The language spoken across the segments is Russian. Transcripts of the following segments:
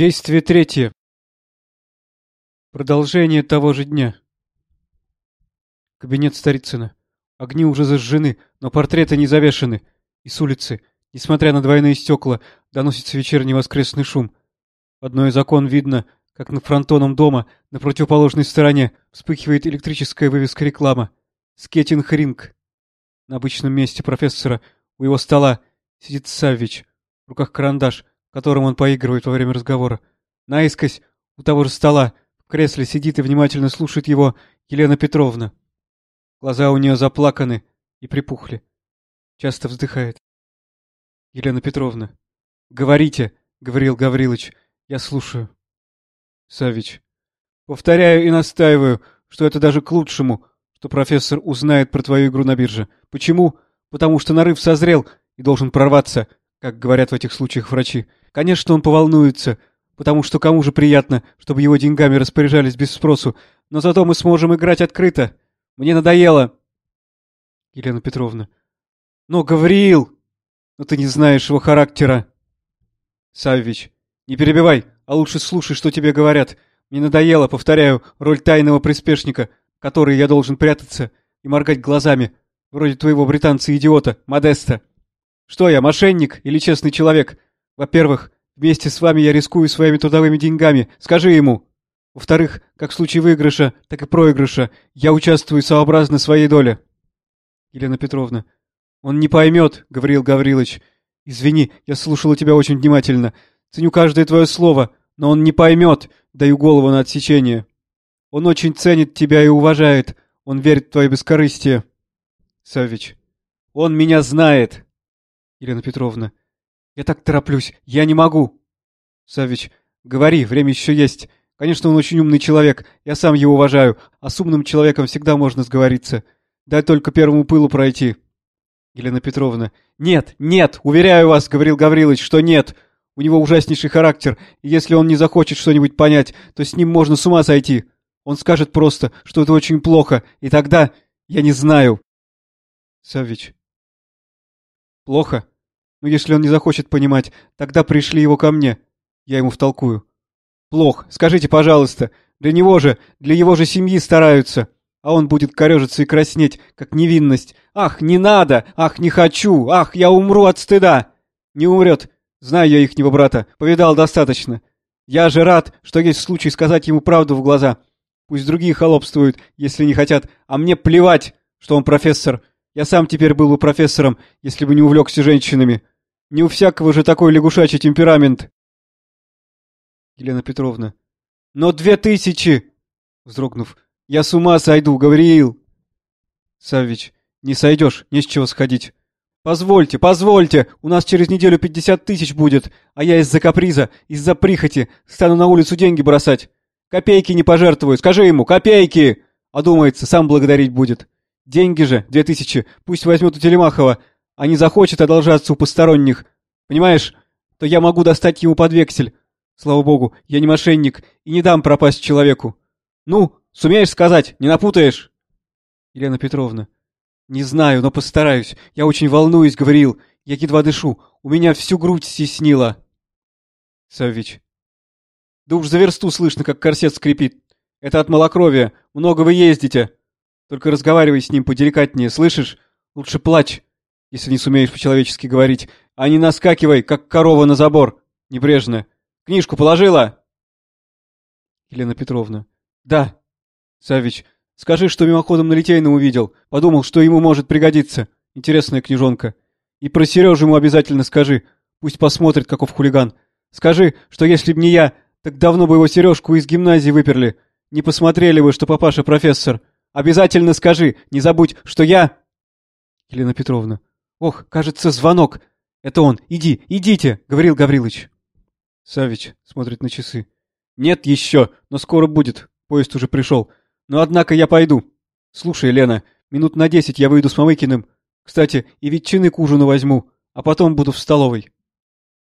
Действие третье. Продолжение того же дня. Кабинет Старицына. Огни уже зажжены, но портреты не завешены. И с улицы, несмотря на двойные стекла, доносится вечерний воскресный шум. В одной из окон видно, как над фронтоном дома на противоположной стороне вспыхивает электрическая вывеска реклама. Скетинг Ринг. На обычном месте профессора у его стола сидит Саввич. В руках карандаш, которым он поигрывает во время разговора. Наискось, у того же стола, в кресле сидит и внимательно слушает его Елена Петровна. Глаза у нее заплаканы и припухли. Часто вздыхает. Елена Петровна. «Говорите», — говорил Гаврилович, — «я слушаю». Савич. «Повторяю и настаиваю, что это даже к лучшему, что профессор узнает про твою игру на бирже. Почему? Потому что нарыв созрел и должен прорваться, как говорят в этих случаях врачи. Конечно, он поволнуется, потому что кому же приятно, чтобы его деньгами распоряжались без спросу, но зато мы сможем играть открыто. Мне надоело. Елена Петровна. Но, Гавриил! Но ты не знаешь его характера. Саввич. Не перебивай, а лучше слушай, что тебе говорят. Мне надоело, повторяю, роль тайного приспешника, который я должен прятаться и моргать глазами, вроде твоего британца-идиота, Модеста. Что я, мошенник или честный человек? Во-первых, вместе с вами я рискую своими трудовыми деньгами. Скажи ему. Во-вторых, как в случае выигрыша, так и проигрыша, я участвую сообразно своей доле. Елена Петровна. Он не поймет, Гавриил Гаврилович. Извини, я слушала тебя очень внимательно. Ценю каждое твое слово, но он не поймет, даю голову на отсечение. Он очень ценит тебя и уважает. Он верит в твое бескорыстие. Саввич. Он меня знает. Елена Петровна. Я так тороплюсь, я не могу. Савич, говори, время еще есть. Конечно, он очень умный человек, я сам его уважаю, а с умным человеком всегда можно сговориться. Дай только первому пылу пройти. Елена Петровна. Нет, нет, уверяю вас, говорил Гаврилович, что нет. У него ужаснейший характер, и если он не захочет что-нибудь понять, то с ним можно с ума сойти. Он скажет просто, что это очень плохо, и тогда я не знаю. Савич. Плохо? Но если он не захочет понимать, тогда пришли его ко мне. Я ему втолкую. Плох, скажите, пожалуйста. Для него же, для его же семьи стараются. А он будет корежиться и краснеть, как невинность. Ах, не надо! Ах, не хочу! Ах, я умру от стыда! Не умрет. Знаю я ихнего брата. Повидал достаточно. Я же рад, что есть случай сказать ему правду в глаза. Пусть другие холопствуют, если не хотят, а мне плевать, что он профессор. Я сам теперь был бы профессором, если бы не увлекся женщинами. Не у всякого же такой лягушачий темперамент. Елена Петровна. Но две тысячи! Вздрогнув. Я с ума сойду, Гавриил. Саввич. Не сойдешь, не с чего сходить. Позвольте, позвольте, у нас через неделю пятьдесят тысяч будет, а я из-за каприза, из-за прихоти стану на улицу деньги бросать. Копейки не пожертвую, скажи ему, копейки! А думается, сам благодарить будет. Деньги же, две тысячи, пусть возьмет у Телемахова, а не захочет одолжаться у посторонних. Понимаешь, то я могу достать ему под вексель. Слава богу, я не мошенник и не дам пропасть человеку. Ну, сумеешь сказать, не напутаешь? Елена Петровна. Не знаю, но постараюсь. Я очень волнуюсь, говорил. Я едва дышу. У меня всю грудь стеснила. Саввич. Да уж за версту слышно, как корсет скрипит. Это от малокровия. Много вы ездите. Только разговаривай с ним поделикатнее, слышишь? Лучше плачь если не сумеешь по-человечески говорить, а не наскакивай, как корова на забор. Небрежно. Книжку положила? Елена Петровна. Да. Савич, скажи, что мимоходом на Литейном увидел. Подумал, что ему может пригодиться. Интересная книжонка. И про Сережу ему обязательно скажи. Пусть посмотрит, каков хулиган. Скажи, что если б не я, так давно бы его Сережку из гимназии выперли. Не посмотрели бы, что папаша профессор. Обязательно скажи, не забудь, что я... Елена Петровна. Ох, кажется, звонок. Это он. Иди, идите, говорил Гаврилович. Савич смотрит на часы. Нет еще, но скоро будет. Поезд уже пришел. Но однако я пойду. Слушай, Лена, минут на десять я выйду с Мамыкиным. Кстати, и ветчины к ужину возьму, а потом буду в столовой.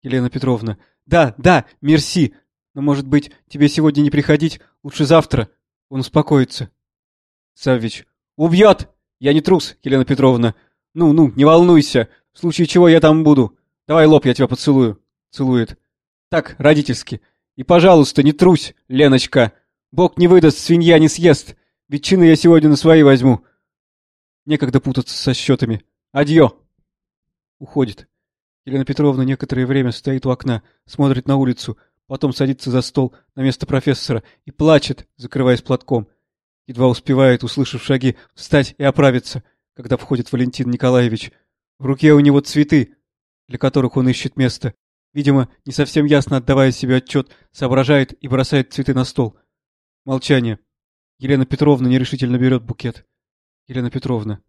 Елена Петровна. Да, да, мерси. Но, может быть, тебе сегодня не приходить, лучше завтра. Он успокоится. Савич. Убьет! Я не трус, Елена Петровна. Ну-ну, не волнуйся. В случае чего я там буду. Давай лоб, я тебя поцелую. Целует. Так, родительски. И, пожалуйста, не трусь, Леночка. Бог не выдаст, свинья не съест. Ветчины я сегодня на свои возьму. Некогда путаться со счетами. Адьё. Уходит. Елена Петровна некоторое время стоит у окна, смотрит на улицу, потом садится за стол на место профессора и плачет, закрываясь платком. Едва успевает, услышав шаги, встать и оправиться, когда входит Валентин Николаевич. В руке у него цветы, для которых он ищет место. Видимо, не совсем ясно отдавая себе отчет, соображает и бросает цветы на стол. Молчание. Елена Петровна нерешительно берет букет. Елена Петровна.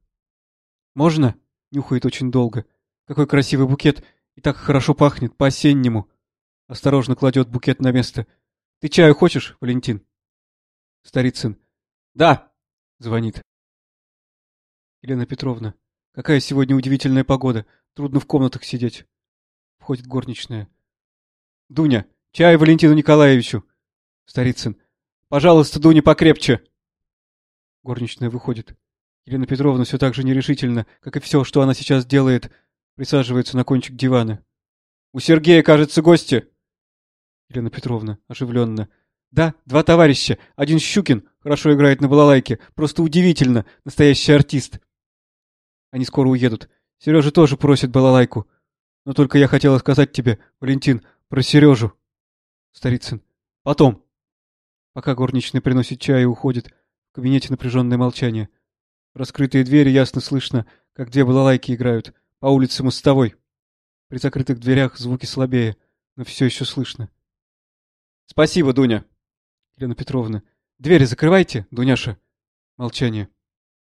«Можно?» — нюхает очень долго. Какой красивый букет. И так хорошо пахнет, по-осеннему. Осторожно кладет букет на место. Ты чаю хочешь, Валентин? Старицын. Да. Звонит. Елена Петровна. Какая сегодня удивительная погода. Трудно в комнатах сидеть. Входит горничная. Дуня, чай Валентину Николаевичу. Старицын. Пожалуйста, Дуня, покрепче. Горничная выходит. Елена Петровна все так же нерешительно, как и все, что она сейчас делает, Присаживается на кончик дивана. «У Сергея, кажется, гости!» Елена Петровна оживленно. «Да, два товарища. Один Щукин, хорошо играет на балалайке. Просто удивительно. Настоящий артист. Они скоро уедут. Сережа тоже просит балалайку. Но только я хотела сказать тебе, Валентин, про Сережу». Старицын. «Потом». Пока горничная приносит чай и уходит, в кабинете напряженное молчание. Раскрытые двери ясно слышно, как две балалайки играют по улице Мостовой. При закрытых дверях звуки слабее, но все еще слышно. Спасибо, Дуня. Елена Петровна. Двери закрывайте, Дуняша. Молчание.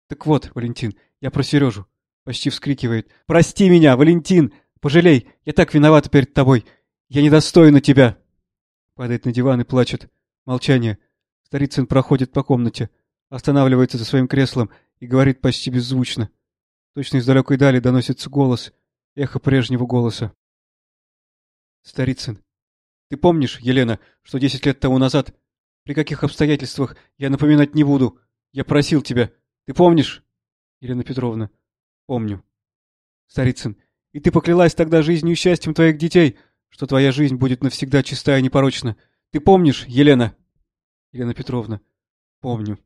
Так вот, Валентин, я про Сережу. Почти вскрикивает. Прости меня, Валентин! Пожалей, я так виноват перед тобой. Я недостойна тебя. Падает на диван и плачет. Молчание. Старицын проходит по комнате, останавливается за своим креслом и говорит почти беззвучно. Точно из далекой дали доносится голос, эхо прежнего голоса. Старицын. Ты помнишь, Елена, что десять лет тому назад, при каких обстоятельствах, я напоминать не буду, я просил тебя. Ты помнишь? Елена Петровна. Помню. Старицын. И ты поклялась тогда жизнью и счастьем твоих детей, что твоя жизнь будет навсегда чистая и непорочна. Ты помнишь, Елена? Елена Петровна. Помню.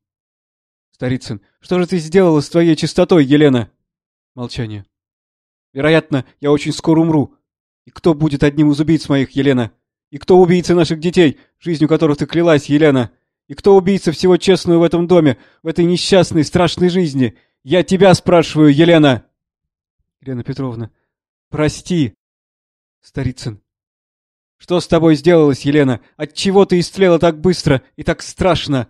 Старицын. Что же ты сделала с твоей чистотой, Елена? Молчание. Вероятно, я очень скоро умру. И кто будет одним из убийц моих, Елена? И кто убийца наших детей, жизнью которых ты клялась, Елена? И кто убийца всего честного в этом доме, в этой несчастной, страшной жизни? Я тебя спрашиваю, Елена!» Елена Петровна. «Прости!» Старицын. «Что с тобой сделалось, Елена? Отчего ты истлела так быстро и так страшно?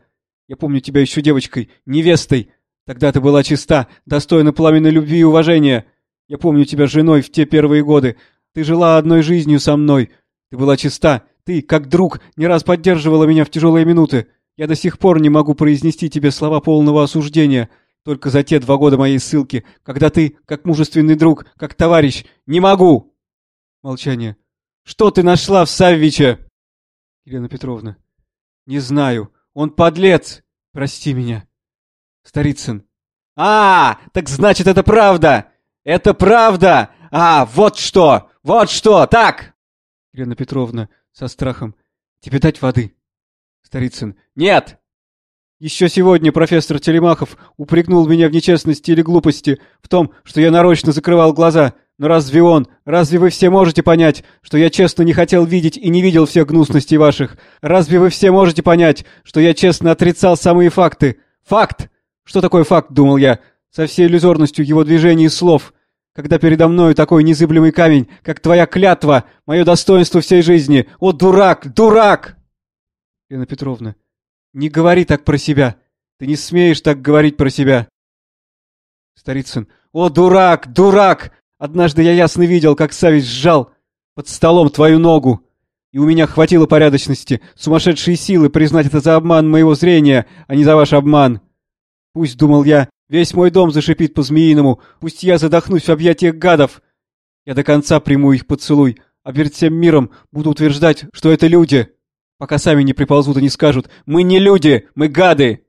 Я помню тебя еще девочкой, невестой, Тогда ты была чиста, достойна пламенной любви и уважения. Я помню тебя женой в те первые годы. Ты жила одной жизнью со мной. Ты была чиста. Ты, как друг, не раз поддерживала меня в тяжелые минуты. Я до сих пор не могу произнести тебе слова полного осуждения. Только за те два года моей ссылки, когда ты, как мужественный друг, как товарищ, не могу!» Молчание. «Что ты нашла в Саввиче?» Елена Петровна. «Не знаю. Он подлец. Прости меня». Старицын. «А, так значит, это правда! Это правда! А, вот что! Вот что! Так!» Елена Петровна со страхом. «Тебе дать воды?» Старицын. «Нет!» Еще сегодня профессор Телемахов упрекнул меня в нечестности или глупости, в том, что я нарочно закрывал глаза. Но разве он, разве вы все можете понять, что я честно не хотел видеть и не видел всех гнусностей ваших? Разве вы все можете понять, что я честно отрицал самые факты? Факт! Что такое факт, думал я, со всей иллюзорностью его движений и слов, когда передо мною такой незыблемый камень, как твоя клятва, мое достоинство всей жизни. О, дурак, дурак! Лена Петровна, не говори так про себя. Ты не смеешь так говорить про себя. Старицын, о, дурак, дурак! Однажды я ясно видел, как Савич сжал под столом твою ногу. И у меня хватило порядочности, сумасшедшие силы признать это за обман моего зрения, а не за ваш обман. Пусть, думал я, весь мой дом зашипит по-змеиному, пусть я задохнусь в объятиях гадов. Я до конца приму их поцелуй, а перед всем миром буду утверждать, что это люди, пока сами не приползут и не скажут «Мы не люди, мы гады!»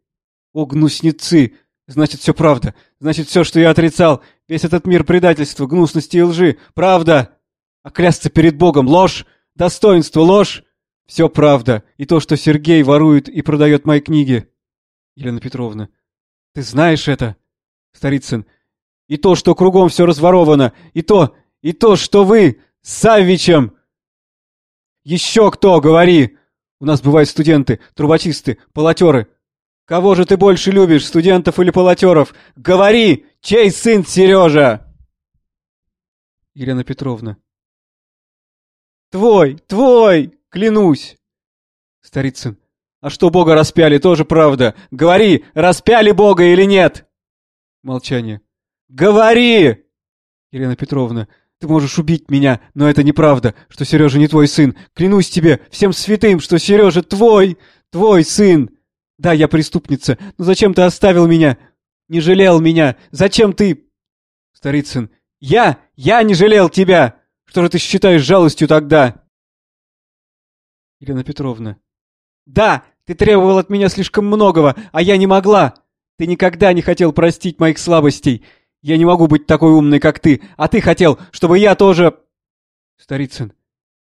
О, гнусницы! Значит, все правда. Значит, все, что я отрицал, весь этот мир предательства, гнусности и лжи, правда. А клясться перед Богом — ложь, достоинство — ложь. Все правда. И то, что Сергей ворует и продает мои книги. Елена Петровна. Ты знаешь это? Старицын. И то, что кругом все разворовано. И то, и то, что вы с Саввичем... Еще кто, говори! У нас бывают студенты, трубочисты, полотеры. Кого же ты больше любишь, студентов или полотеров? Говори, чей сын Сережа? Елена Петровна. Твой, твой, клянусь. Старицын. А что Бога распяли, тоже правда. Говори, распяли Бога или нет? Молчание. Говори! Елена Петровна. Ты можешь убить меня, но это неправда, что Сережа не твой сын. Клянусь тебе, всем святым, что Сережа твой, твой сын. Да, я преступница, но зачем ты оставил меня? Не жалел меня. Зачем ты... Старицын. Я, я не жалел тебя. Что же ты считаешь жалостью тогда? Елена Петровна. Да, ты требовал от меня слишком многого, а я не могла. Ты никогда не хотел простить моих слабостей. Я не могу быть такой умной, как ты, а ты хотел, чтобы я тоже...» Старицын.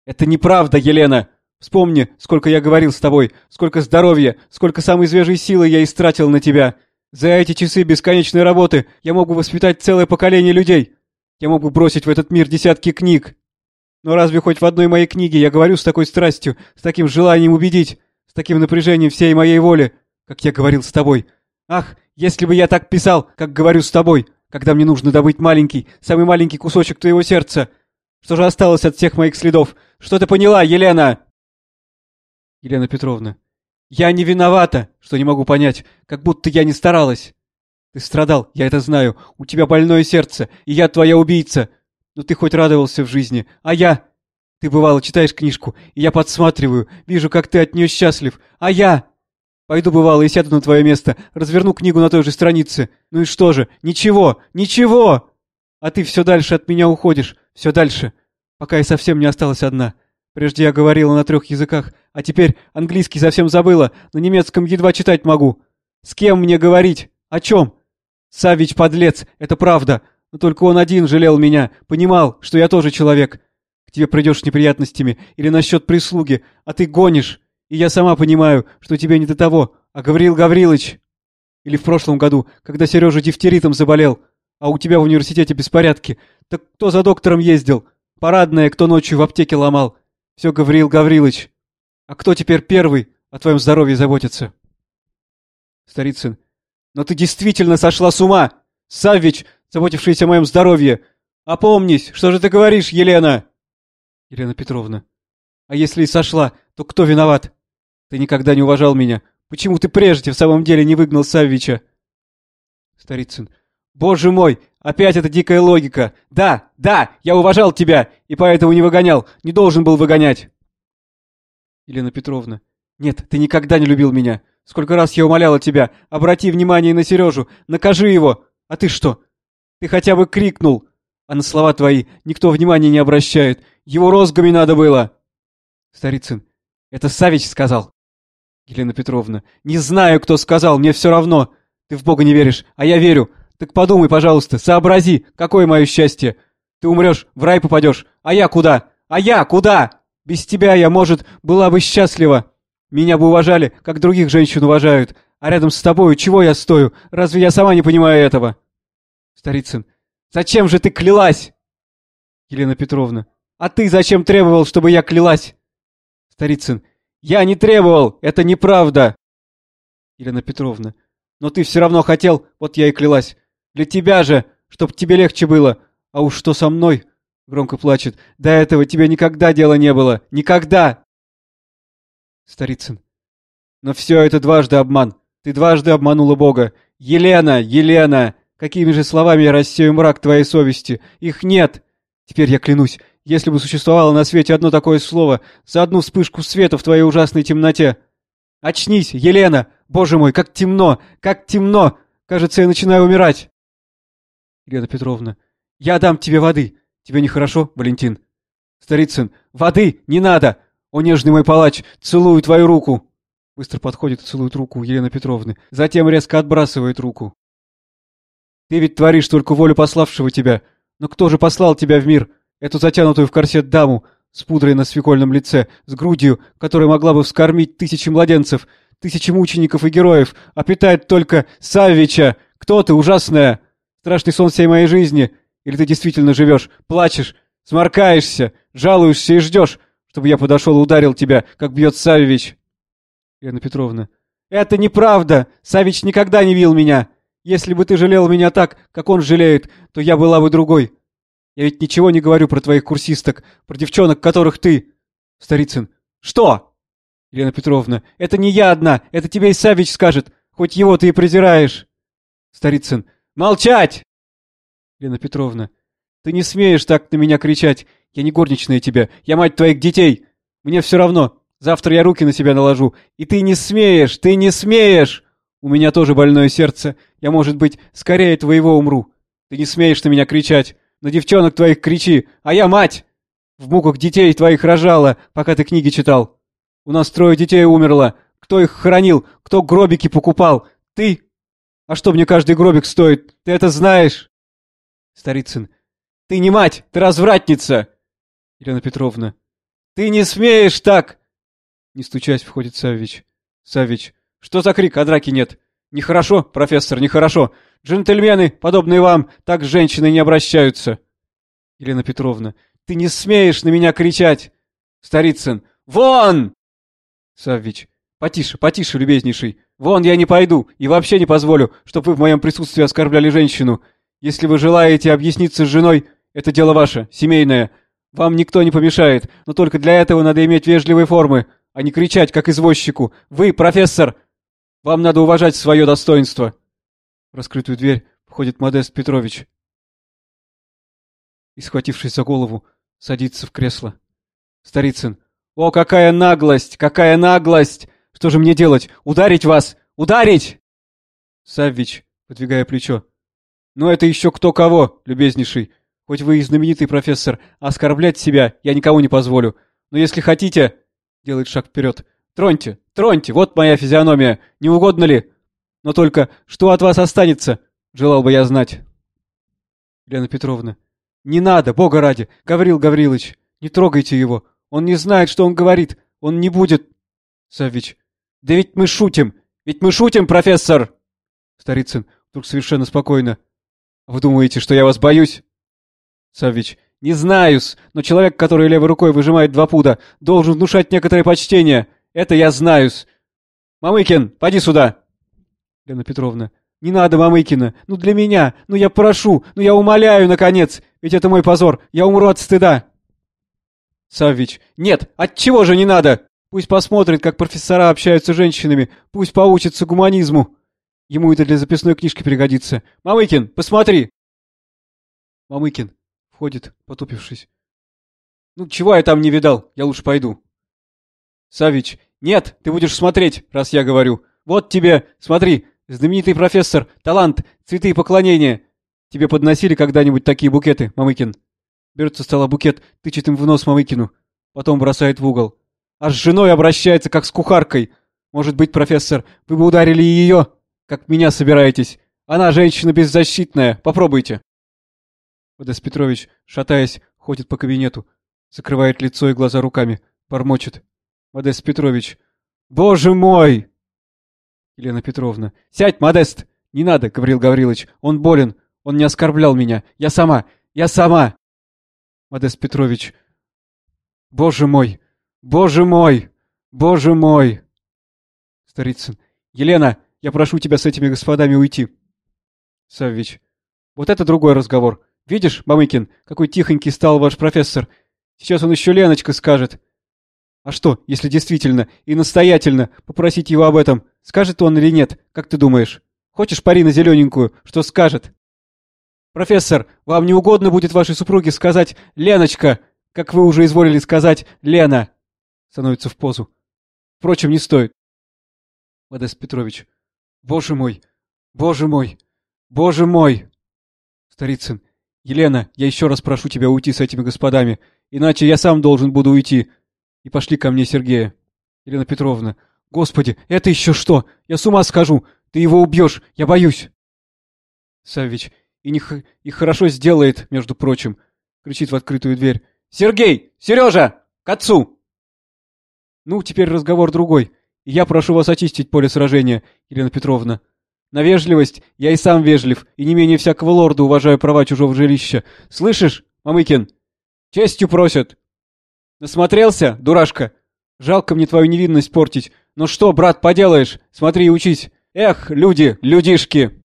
«Это неправда, Елена! Вспомни, сколько я говорил с тобой, сколько здоровья, сколько самой свежей силы я истратил на тебя. За эти часы бесконечной работы я мог бы воспитать целое поколение людей. Я мог бы бросить в этот мир десятки книг. Но разве хоть в одной моей книге я говорю с такой страстью, с таким желанием убедить, с таким напряжением всей моей воли, как я говорил с тобой? Ах, если бы я так писал, как говорю с тобой, когда мне нужно добыть маленький, самый маленький кусочек твоего сердца. Что же осталось от всех моих следов? Что ты поняла, Елена? Елена Петровна. Я не виновата, что не могу понять, как будто я не старалась. Ты страдал, я это знаю, у тебя больное сердце, и я твоя убийца. Но ты хоть радовался в жизни, а я... Ты, бывало, читаешь книжку, и я подсматриваю, вижу, как ты от нее счастлив, а я... Пойду, бывало, и сяду на твое место, разверну книгу на той же странице. Ну и что же? Ничего! Ничего! А ты все дальше от меня уходишь, все дальше, пока я совсем не осталась одна. Прежде я говорила на трех языках, а теперь английский совсем забыла, на немецком едва читать могу. С кем мне говорить? О чем? Савич подлец, это правда, но только он один жалел меня, понимал, что я тоже человек. Тебе придешь с неприятностями или насчет прислуги, а ты гонишь. И я сама понимаю, что тебе не до того, а Гаврил Гаврилович. Или в прошлом году, когда Сережа дифтеритом заболел, а у тебя в университете беспорядки. Так кто за доктором ездил? Парадная, кто ночью в аптеке ломал. Все Гаврил Гаврилович. А кто теперь первый о твоем здоровье заботится? Старицын. Но ты действительно сошла с ума! Саввич, заботившийся о моем здоровье! Опомнись, что же ты говоришь, Елена? Елена Петровна. А если и сошла, то кто виноват? Ты никогда не уважал меня. Почему ты прежде в самом деле не выгнал Саввича? Старицын. Боже мой, опять эта дикая логика. Да, да, я уважал тебя, и поэтому не выгонял, не должен был выгонять. Елена Петровна. Нет, ты никогда не любил меня. Сколько раз я умоляла тебя, обрати внимание на Сережу, накажи его. А ты что? Ты хотя бы крикнул. А на слова твои никто внимания не обращает. Его розгами надо было. Старицын. Это Савич сказал. Елена Петровна. Не знаю, кто сказал, мне все равно. Ты в Бога не веришь, а я верю. Так подумай, пожалуйста, сообрази, какое мое счастье. Ты умрешь, в рай попадешь. А я куда? А я куда? Без тебя я, может, была бы счастлива. Меня бы уважали, как других женщин уважают. А рядом с тобой чего я стою? Разве я сама не понимаю этого? Старицын. Зачем же ты клялась? Елена Петровна. А ты зачем требовал, чтобы я клялась? Старицын. Я не требовал, это неправда. Елена Петровна. Но ты все равно хотел, вот я и клялась. Для тебя же, чтоб тебе легче было. А уж что со мной? Громко плачет. До этого тебе никогда дела не было. Никогда! Старицын. Но все это дважды обман. Ты дважды обманула Бога. Елена, Елена! Какими же словами я рассею мрак твоей совести? Их нет! Теперь я клянусь, если бы существовало на свете одно такое слово, за одну вспышку света в твоей ужасной темноте. Очнись, Елена! Боже мой, как темно! Как темно! Кажется, я начинаю умирать. Елена Петровна. Я дам тебе воды. Тебе нехорошо, Валентин? Старицын. Воды! Не надо! О, нежный мой палач, целую твою руку! Быстро подходит и целует руку Елены Петровны. Затем резко отбрасывает руку. Ты ведь творишь только волю пославшего тебя. Но кто же послал тебя в мир? Эту затянутую в корсет даму, с пудрой на свекольном лице, с грудью, которая могла бы вскормить тысячи младенцев, тысячи мучеников и героев, а питает только Саввича. Кто ты, ужасная? Страшный сон всей моей жизни. Или ты действительно живешь, плачешь, сморкаешься, жалуешься и ждешь, чтобы я подошел и ударил тебя, как бьет Саввич? Елена Петровна. Это неправда! Савич никогда не бил меня! Если бы ты жалел меня так, как он жалеет, то я была бы другой. Я ведь ничего не говорю про твоих курсисток, про девчонок, которых ты... Старицын. Что? Елена Петровна. Это не я одна, это тебе и Савич скажет, хоть его ты и презираешь. Старицын. Молчать! Елена Петровна. Ты не смеешь так на меня кричать. Я не горничная тебе, я мать твоих детей. Мне все равно. Завтра я руки на себя наложу. И ты не смеешь, ты не смеешь! У меня тоже больное сердце. Я, может быть, скорее твоего умру. Ты не смеешь на меня кричать. На девчонок твоих кричи, а я мать! В муках детей твоих рожала, пока ты книги читал. У нас трое детей умерло. Кто их хоронил? Кто гробики покупал? Ты? А что мне каждый гробик стоит? Ты это знаешь? Старицын. Ты не мать, ты развратница! Елена Петровна. Ты не смеешь так! Не стучась, входит Саввич. Саввич. Что за крик, а драки нет? Нехорошо, профессор, нехорошо. Джентльмены, подобные вам, так с женщиной не обращаются. Елена Петровна. Ты не смеешь на меня кричать! Старицын. Вон! Саввич. Потише, потише, любезнейший. Вон я не пойду и вообще не позволю, чтобы вы в моем присутствии оскорбляли женщину. Если вы желаете объясниться с женой, это дело ваше, семейное. Вам никто не помешает, но только для этого надо иметь вежливые формы, а не кричать, как извозчику. Вы, профессор, вам надо уважать свое достоинство. В раскрытую дверь входит Модест Петрович. И, схватившись за голову, садится в кресло. Старицын. «О, какая наглость! Какая наглость! Что же мне делать? Ударить вас? Ударить!» Саввич, подвигая плечо. «Ну это еще кто кого, любезнейший. Хоть вы и знаменитый профессор, оскорблять себя я никого не позволю. Но если хотите...» Делает шаг вперед. «Троньте, троньте, вот моя физиономия. Не угодно ли? Но только что от вас останется? Желал бы я знать». Лена Петровна. «Не надо, бога ради, Гаврил Гаврилович, не трогайте его. Он не знает, что он говорит. Он не будет...» Саввич. «Да ведь мы шутим! Ведь мы шутим, профессор!» Старицын вдруг совершенно спокойно. «Вы думаете, что я вас боюсь?» Саввич. «Не знаю-с, но человек, который левой рукой выжимает два пуда, должен внушать некоторое почтение. Это я знаю-с. Мамыкин, поди сюда!» Лена Петровна. «Не надо, Мамыкина! Ну для меня! Ну я прошу! Ну я умоляю, наконец! Ведь это мой позор! Я умру от стыда!» Саввич. «Нет! От чего же не надо? Пусть посмотрит, как профессора общаются с женщинами. Пусть поучится гуманизму. Ему это для записной книжки пригодится. Мамыкин, посмотри!» Мамыкин входит, потупившись. «Ну, чего я там не видал? Я лучше пойду». Савич. «Нет, ты будешь смотреть, раз я говорю. Вот тебе, смотри, знаменитый профессор, талант, цветы и поклонения. Тебе подносили когда-нибудь такие букеты, Мамыкин?» Берет со стола букет, тычет им в нос Мамыкину. Потом бросает в угол. А с женой обращается, как с кухаркой. Может быть, профессор, вы бы ударили ее, как меня собираетесь. Она женщина беззащитная, попробуйте. Модест Петрович, шатаясь, ходит по кабинету, закрывает лицо и глаза руками, бормочет. Модест Петрович. «Боже мой!» Елена Петровна. «Сядь, Модест!» «Не надо, Гаврил Гаврилович, он болен, он не оскорблял меня. Я сама, я сама!» Модест Петрович. «Боже мой! Боже мой! Боже мой!» Старицын. «Елена, я прошу тебя с этими господами уйти!» Саввич. «Вот это другой разговор. Видишь, Мамыкин, какой тихонький стал ваш профессор. Сейчас он еще Леночка скажет. А что, если действительно и настоятельно попросить его об этом, скажет он или нет, как ты думаешь? Хочешь пари на зелененькую, что скажет? Профессор, вам не угодно будет вашей супруге сказать «Леночка», как вы уже изволили сказать «Лена». Становится в позу. Впрочем, не стоит. Модест Петрович. Боже мой, боже мой, боже мой. Старицын. «Елена, я еще раз прошу тебя уйти с этими господами, иначе я сам должен буду уйти. И пошли ко мне Сергея». Елена Петровна. «Господи, это еще что? Я с ума схожу! Ты его убьешь! Я боюсь!» Саввич. «И, не х... и хорошо сделает, между прочим!» Кричит в открытую дверь. «Сергей! Сережа! К отцу!» «Ну, теперь разговор другой. И я прошу вас очистить поле сражения, Елена Петровна. На вежливость я и сам вежлив, и не менее всякого лорда уважаю права чужого жилища. Слышишь, Мамыкин? Честью просят. Насмотрелся, дурашка? Жалко мне твою невинность портить. Ну что, брат, поделаешь? Смотри и учись. Эх, люди, людишки!»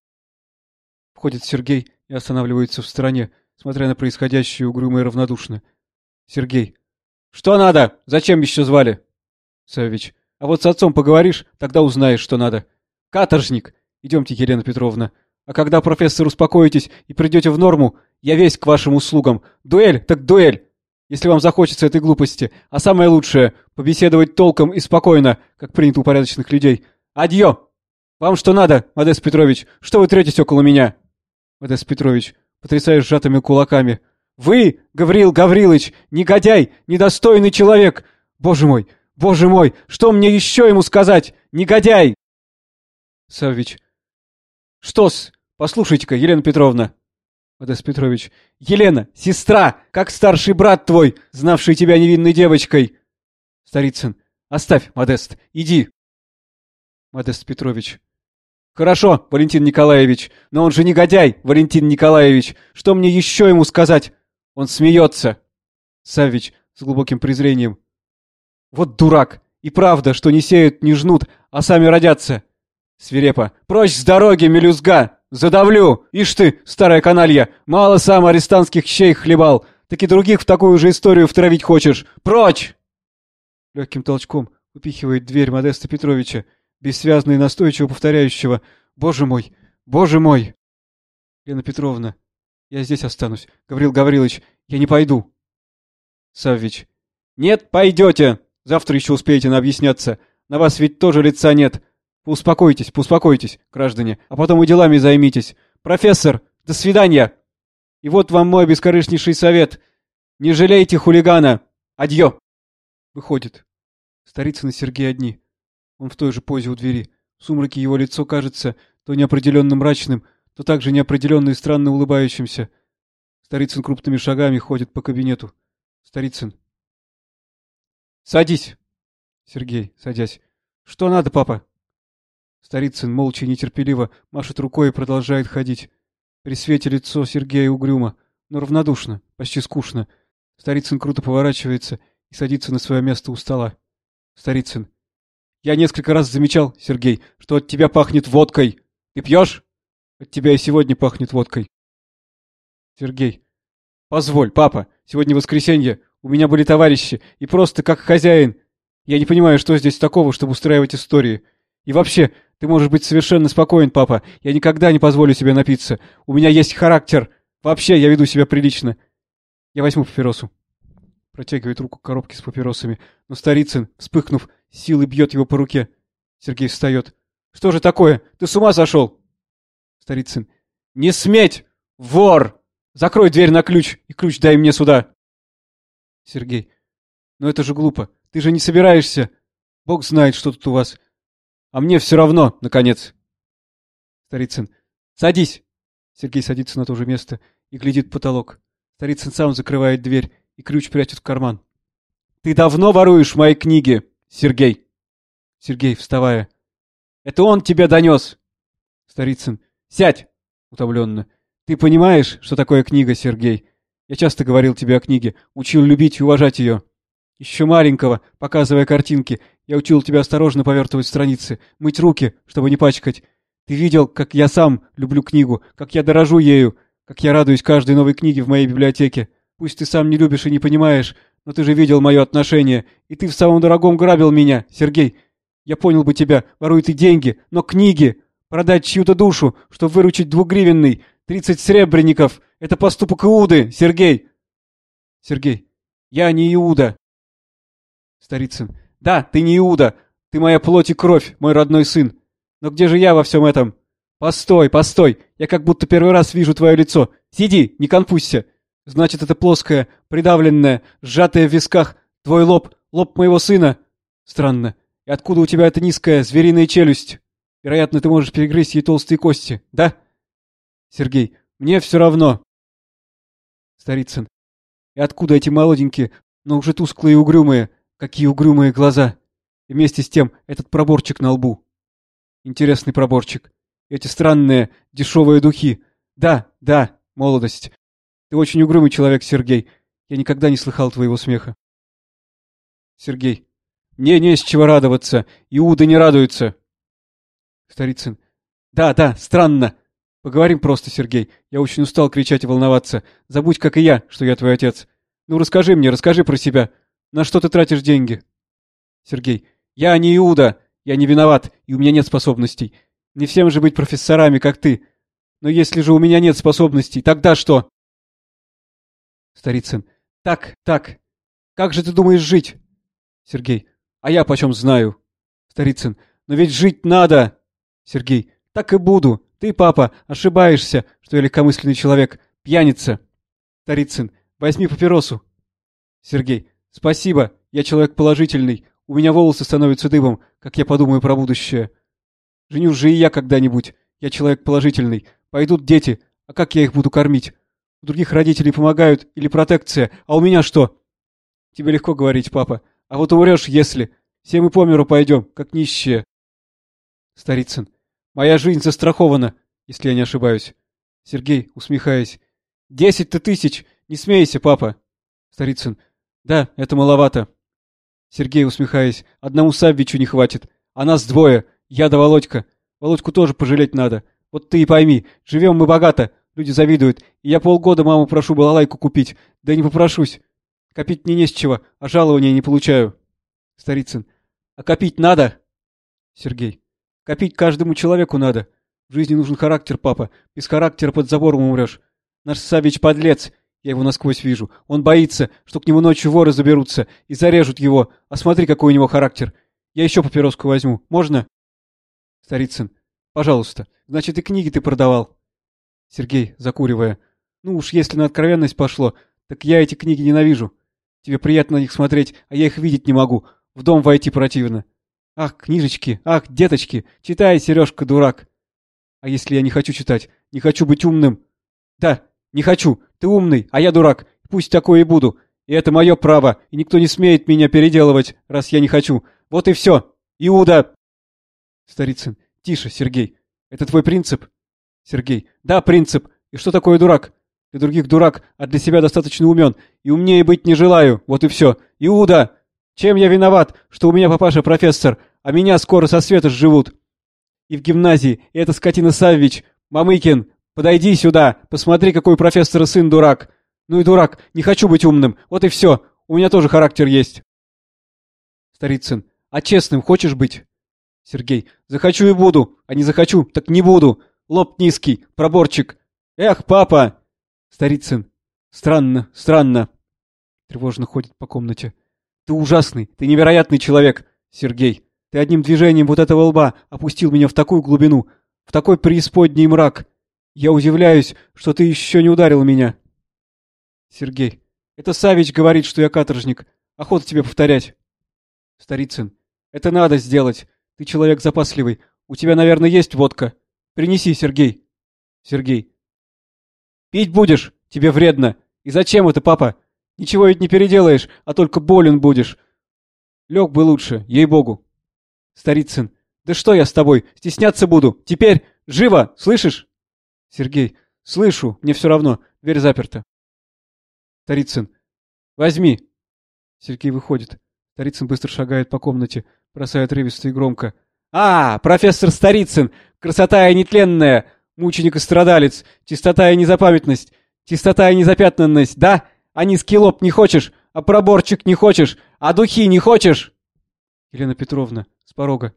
Входит Сергей и останавливается в стороне, смотря на происходящее угрюмо и равнодушно. Сергей. «Что надо? Зачем еще звали?» Савич. «А вот с отцом поговоришь, тогда узнаешь, что надо. Каторжник! Идемте, Елена Петровна. А когда, профессор, успокоитесь и придете в норму, я весь к вашим услугам. Дуэль, так дуэль! Если вам захочется этой глупости. А самое лучшее — побеседовать толком и спокойно, как принято у порядочных людей. Адьё! Вам что надо, Модест Петрович? Что вы третесь около меня?» Модест Петрович, потрясая сжатыми кулаками. «Вы, Гаврил Гаврилович, негодяй, недостойный человек! Боже мой, боже мой, что мне еще ему сказать? Негодяй!» Саввич. «Что-с? Послушайте-ка, Елена Петровна!» Модест Петрович. «Елена, сестра, как старший брат твой, знавший тебя невинной девочкой!» Старицын. «Оставь, Модест, иди!» Модест Петрович. «Хорошо, Валентин Николаевич, но он же негодяй, Валентин Николаевич. Что мне еще ему сказать? Он смеется!» Саввич с глубоким презрением. «Вот дурак! И правда, что не сеют, не жнут, а сами родятся!» Свирепо. «Прочь с дороги, мелюзга! Задавлю! Ишь ты, старая каналья! Мало сам арестантских щей хлебал, так и других в такую же историю втравить хочешь! Прочь!» Легким толчком упихивает дверь Модеста Петровича, бессвязно и настойчиво повторяющего «Боже мой! Боже мой!» Лена Петровна, я здесь останусь. Гаврил Гаврилович, я не пойду. Саввич. Нет, пойдете. Завтра еще успеете на объясняться. На вас ведь тоже лица нет. Успокойтесь, успокойтесь, граждане, а потом и делами займитесь. Профессор, до свидания. И вот вам мой бескорыстнейший совет. Не жалейте хулигана. Адьё. Выходит. Старицын и Сергей одни. Он в той же позе у двери. В сумраке его лицо кажется то неопределенно мрачным, то также неопределенно и странно улыбающимся. Старицын крупными шагами ходит по кабинету. Старицын. «Садись!» Сергей, садясь. «Что надо, папа?» Старицын молча и нетерпеливо машет рукой и продолжает ходить. При свете лицо Сергея угрюмо, но равнодушно, почти скучно. Старицын круто поворачивается и садится на свое место у стола. Старицын. «Я несколько раз замечал, Сергей, что от тебя пахнет водкой. Ты пьешь?» «От тебя и сегодня пахнет водкой». Сергей. «Позволь, папа, сегодня воскресенье, у меня были товарищи, и просто как хозяин. Я не понимаю, что здесь такого, чтобы устраивать истории. И вообще, ты можешь быть совершенно спокоен, папа. Я никогда не позволю себе напиться. У меня есть характер. Вообще, я веду себя прилично. Я возьму папиросу. Протягивает руку к коробке с папиросами. Но Старицын, вспыхнув, силой бьет его по руке. Сергей встает. Что же такое? Ты с ума сошел? Старицын. Не сметь! Вор! Закрой дверь на ключ и ключ дай мне сюда. Сергей. Но это же глупо. Ты же не собираешься. Бог знает, что тут у вас. А мне все равно, наконец. Старицын. Садись. Сергей садится на то же место и глядит в потолок. Старицын сам закрывает дверь и ключ прячет в карман. Ты давно воруешь мои книги, Сергей. Сергей, вставая. Это он тебе донес. Старицын. Сядь. Утомленно. Ты понимаешь, что такое книга, Сергей? Я часто говорил тебе о книге, учил любить и уважать ее. Еще маленького, показывая картинки, я учил тебя осторожно повертывать страницы, мыть руки, чтобы не пачкать. Ты видел, как я сам люблю книгу, как я дорожу ею, как я радуюсь каждой новой книге в моей библиотеке. Пусть ты сам не любишь и не понимаешь, но ты же видел мое отношение, и ты в самом дорогом грабил меня, Сергей. Я понял бы тебя, воруй ты деньги, но книги! Продать чью-то душу, чтобы выручить двугривенный, тридцать сребреников — это поступок Иуды, Сергей! Сергей. Я не Иуда. Старицын. Да, ты не Иуда. Ты моя плоть и кровь, мой родной сын. Но где же я во всем этом? Постой, постой. Я как будто первый раз вижу твое лицо. Сиди, не конфузься. Значит, это плоское, придавленное, сжатое в висках. Твой лоб, лоб моего сына. Странно. И откуда у тебя эта низкая, звериная челюсть? Вероятно, ты можешь перегрызть ей толстые кости, да? Сергей. Мне все равно. Старицын. И откуда эти молоденькие, но уже тусклые и угрюмые. Какие угрюмые глаза! И вместе с тем этот проборчик на лбу. Интересный проборчик. Эти странные, дешевые духи. Да, да, молодость. Ты очень угрюмый человек, Сергей. Я никогда не слыхал твоего смеха. Сергей. Мне не с чего радоваться. Иуда не радуется. Старицын. Да, да, странно. Поговорим просто, Сергей. Я очень устал кричать и волноваться. Забудь, как и я, что я твой отец. Ну, расскажи мне, расскажи про себя. На что ты тратишь деньги? Сергей. Я не Иуда. Я не виноват, и у меня нет способностей. Не всем же быть профессорами, как ты. Но если же у меня нет способностей, тогда что? Старицын. Так, так. Как же ты думаешь жить? Сергей. А я почем знаю? Старицын. Но ведь жить надо. Сергей. Так и буду. Ты, папа, ошибаешься, что я легкомысленный человек. Пьяница. Старицын. Возьми папиросу. Сергей. Спасибо. Я человек положительный. У меня волосы становятся дыбом, как я подумаю про будущее. Женюсь же и я когда-нибудь. Я человек положительный. Пойдут дети. А как я их буду кормить? У других родителей помогают или протекция, а у меня что? Тебе легко говорить, папа. А вот умрешь, если. Все мы по миру пойдем, как нищие. Старицын. Моя жизнь застрахована, если я не ошибаюсь. Сергей, усмехаясь. Десять-то тысяч! Не смейся, папа. Старицын. Да, это маловато. Сергей, усмехаясь. Одному Саввичу не хватит. А нас двое. Я да Володька. Володьку тоже пожалеть надо. Вот ты и пойми, живем мы богато, люди завидуют, и я полгода маму прошу балалайку купить, да не попрошусь. Копить мне не с чего, а жалования не получаю. Старицын. А копить надо? Сергей. Копить каждому человеку надо. В жизни нужен характер, папа. Без характера под забором умрешь. Наш Савич подлец. Я его насквозь вижу. Он боится, что к нему ночью воры заберутся и зарежут его. А смотри, какой у него характер. Я еще папироску возьму. Можно? Старицын. Пожалуйста. Значит, и книги ты продавал. Сергей, закуривая. Ну уж если на откровенность пошло, так я эти книги ненавижу. Тебе приятно на них смотреть, а я их видеть не могу. В дом войти противно. Ах, книжечки, ах, деточки, читай, Сережка, дурак. А если я не хочу читать, не хочу быть умным? Да, не хочу, ты умный, а я дурак, пусть такое и буду. И это мое право, и никто не смеет меня переделывать, раз я не хочу. Вот и все. Иуда! Старицын. Тише, Сергей. Это твой принцип? Сергей. Да, принцип. И что такое дурак? Для других дурак, а для себя достаточно умен. И умнее быть не желаю. Вот и все. Иуда! Чем я виноват, что у меня папаша профессор, а меня скоро со света сживут? И в гимназии, и эта скотина Саввич, Мамыкин, подойди сюда, посмотри, какой профессора сын дурак. Ну и дурак, не хочу быть умным, вот и все. У меня тоже характер есть. Старицын, а честным хочешь быть? Сергей. Захочу и буду, а не захочу, так не буду. Лоб низкий, проборчик. Эх, папа! Старицын. Странно, странно. Тревожно ходит по комнате. Ты ужасный, ты невероятный человек, Сергей. Ты одним движением вот этого лба опустил меня в такую глубину, в такой преисподний мрак. Я удивляюсь, что ты еще не ударил меня. Сергей. Это Савич говорит, что я каторжник. Охота тебе повторять. Старицын. Это надо сделать. Ты человек запасливый. У тебя, наверное, есть водка. Принеси, Сергей. Сергей. Пить будешь? Тебе вредно. И зачем это, папа? Ничего ведь не переделаешь, а только болен будешь. Лег бы лучше, ей-богу. Старицын. Да что я с тобой? Стесняться буду. Теперь живо, слышишь? Сергей. Слышу, мне все равно. Дверь заперта. Старицын. Возьми. Сергей выходит. Старицын быстро шагает по комнате бросая отрывисто и громко. «А, профессор Старицын! Красота и нетленная! Мученик и страдалец! Чистота и незапамятность! Чистота и незапятнанность! Да? А низкий лоб не хочешь? А проборчик не хочешь? А духи не хочешь?» Елена Петровна, с порога.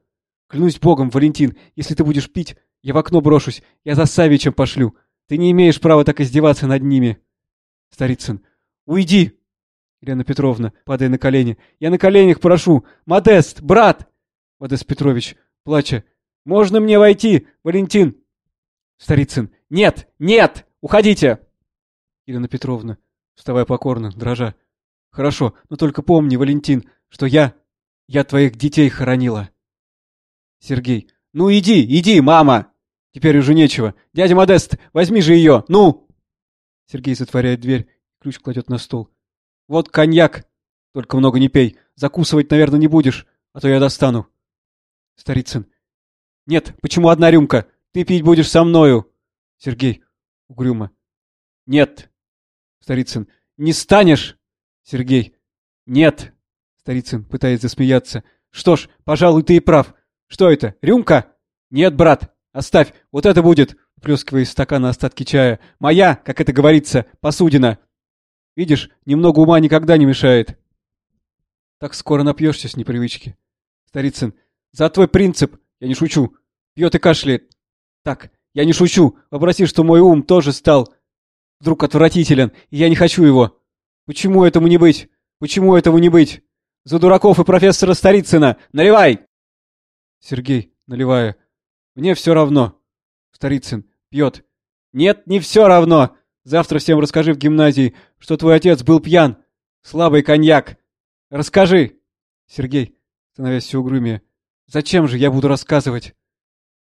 «Клянусь богом, Валентин, если ты будешь пить, я в окно брошусь, я за Савичем пошлю. Ты не имеешь права так издеваться над ними». Старицын. «Уйди!» Елена Петровна, падая на колени. «Я на коленях прошу! Модест! Брат!» Модест Петрович, плача. «Можно мне войти, Валентин?» Старицын. «Нет! Нет! Уходите!» Елена Петровна, вставая покорно, дрожа. «Хорошо, но только помни, Валентин, что я... я твоих детей хоронила». Сергей. «Ну иди, иди, мама!» «Теперь уже нечего. Дядя Модест, возьми же ее, ну!» Сергей затворяет дверь, ключ кладет на стол. Вот коньяк. Только много не пей. Закусывать, наверное, не будешь, а то я достану. Старицын. Нет, почему одна рюмка? Ты пить будешь со мною. Сергей. Угрюмо. Нет. Старицын. Не станешь? Сергей. Нет. Старицын пытается засмеяться. Что ж, пожалуй, ты и прав. Что это, рюмка? Нет, брат, оставь, вот это будет, плескивая из стакана остатки чая. Моя, как это говорится, посудина. Видишь, немного ума никогда не мешает. Так скоро напьешься с непривычки. Старицын, за твой принцип, я не шучу. Пьет и кашляет. Так, я не шучу. Попроси, что мой ум тоже стал вдруг отвратителен, и я не хочу его. Почему этому не быть? Почему этому не быть? За дураков и профессора Старицына! Наливай! Сергей, наливая. Мне все равно. Старицын пьет. Нет, не все равно. Завтра всем расскажи в гимназии, что твой отец был пьян. Слабый коньяк. Расскажи. Сергей, становясь все угрюмее. Зачем же я буду рассказывать?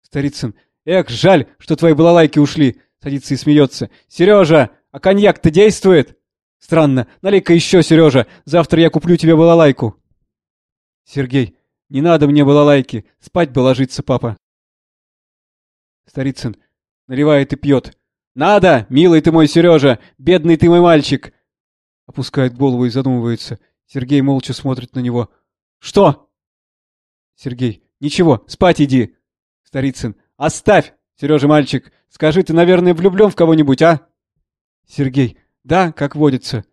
Старицын. Эх, жаль, что твои балалайки ушли. Садится и смеется. Сережа, а коньяк-то действует? Странно. Налей-ка еще, Сережа. Завтра я куплю тебе балалайку. Сергей. Не надо мне балалайки. Спать бы ложиться, папа. Старицын. Наливает и пьет. Надо, милый ты мой Сережа. Бедный ты мой мальчик. Опускает голову и задумывается. Сергей молча смотрит на него. Что? Сергей. Ничего, спать иди. Старицын. Оставь, Сережа мальчик. Скажи, ты, наверное, влюблен в кого-нибудь, а? Сергей. Да, как водится.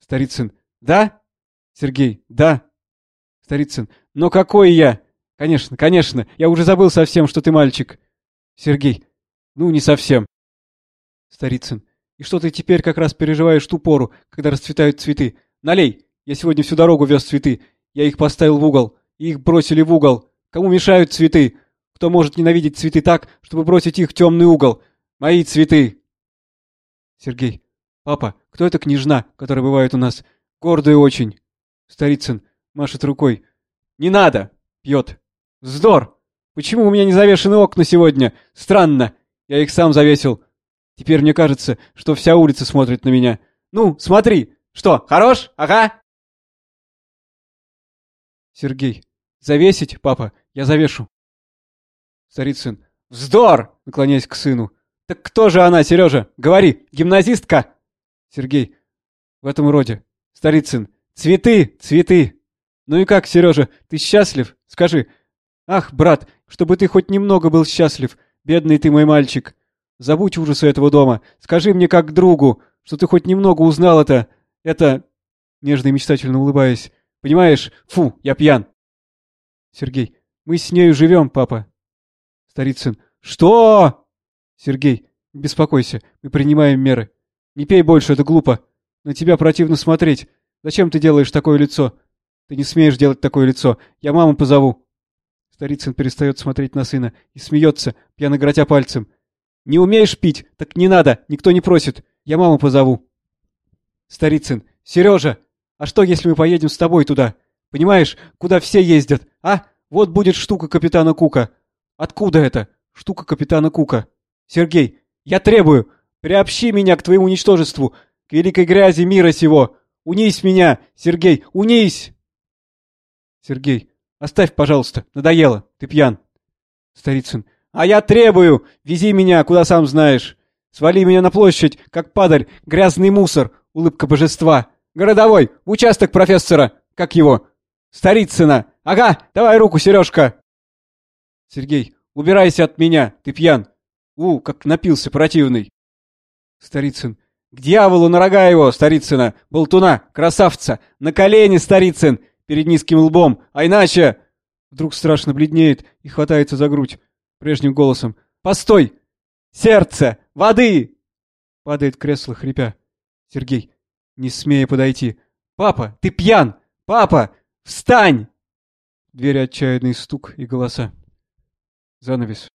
Старицын. Да? Сергей. Да. Старицын. Но какой я? Конечно, конечно. Я уже забыл совсем, что ты мальчик. Сергей. Ну, не совсем. Старицын. И что ты теперь как раз переживаешь ту пору, когда расцветают цветы? Налей. Я сегодня всю дорогу вез цветы. Я их поставил в угол. И их бросили в угол. Кому мешают цветы? Кто может ненавидеть цветы так, чтобы бросить их в темный угол? Мои цветы. Сергей. «Папа, кто эта княжна, которая бывает у нас? Гордая очень!» Старицын машет рукой. «Не надо!» — пьет. «Вздор! Почему у меня не завешены окна сегодня? Странно! Я их сам завесил. Теперь мне кажется, что вся улица смотрит на меня. Ну, смотри! Что, хорош? Ага!» Сергей. «Завесить, папа? Я завешу». Старицын. «Вздор!» — наклоняясь к сыну. «Так кто же она, Сережа? Говори, гимназистка?» Сергей. В этом роде. Старицын. Цветы, цветы. Ну и как, Сережа, ты счастлив? Скажи. Ах, брат, чтобы ты хоть немного был счастлив. Бедный ты мой мальчик. Забудь ужасы этого дома. Скажи мне как другу, что ты хоть немного узнал это... Это... Нежно и мечтательно улыбаясь. Понимаешь? Фу, я пьян. Сергей. Мы с нею живем, папа. Старицын. Что? Сергей. Не беспокойся, мы принимаем меры. Не пей больше, это глупо. На тебя противно смотреть. Зачем ты делаешь такое лицо? Ты не смеешь делать такое лицо. Я маму позову. Старицын перестает смотреть на сына и смеется, пьяно гротя пальцем. Не умеешь пить? Так не надо, никто не просит. Я маму позову. Старицын. Сережа, а что, если мы поедем с тобой туда? Понимаешь, куда все ездят, а? Вот будет штука капитана Кука. Откуда это? Штука капитана Кука. Сергей, я требую, Приобщи меня к твоему ничтожеству, к великой грязи мира сего. Унись меня, Сергей, унись!» «Сергей, оставь, пожалуйста, надоело, ты пьян». Старицын. «А я требую! Вези меня, куда сам знаешь! Свали меня на площадь, как падаль, грязный мусор, улыбка божества! Городовой, участок профессора! Как его? Старицына! Ага, давай руку, Сережка!» «Сергей, убирайся от меня, ты пьян! У, как напился противный!» Старицын. «К дьяволу на рога его, Старицына! Болтуна! Красавца! На колени, Старицын! Перед низким лбом! А иначе...» Вдруг страшно бледнеет и хватается за грудь. Прежним голосом. «Постой! Сердце! Воды!» Падает кресло, хрипя. Сергей, не смея подойти. «Папа, ты пьян! Папа! Встань!» Двери отчаянный стук и голоса. Занавес.